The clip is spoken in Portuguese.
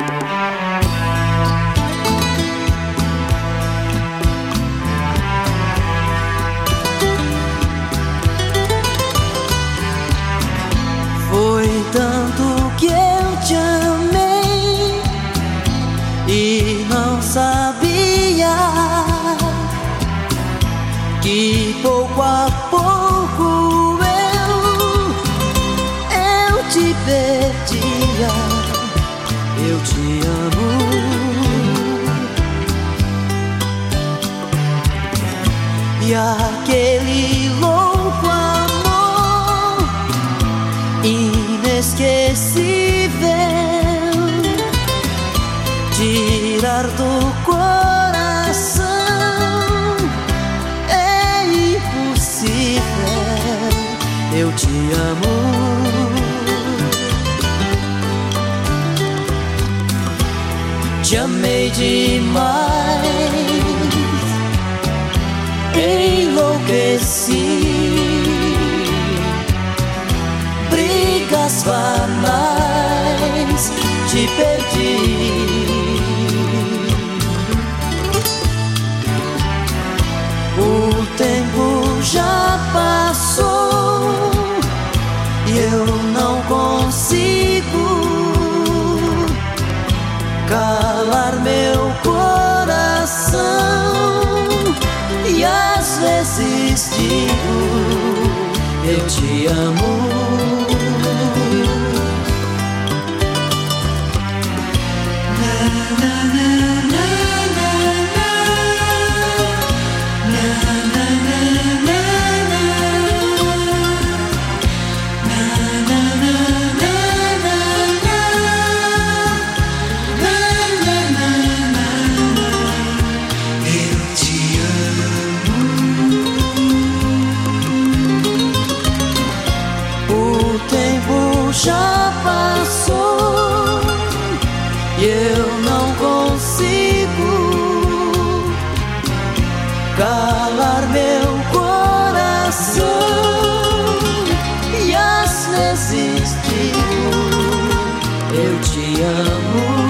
Foi tanto que eu te amei e não sabia que pouco a pouco eu eu te perdia. Eu te amo. E aquele louco amor inesquecível tirar do coração é impossível. Eu te amo. Te amei demais, enlouqueci. Brigas banais, te perdi. castigo. Eu te amo. te amo.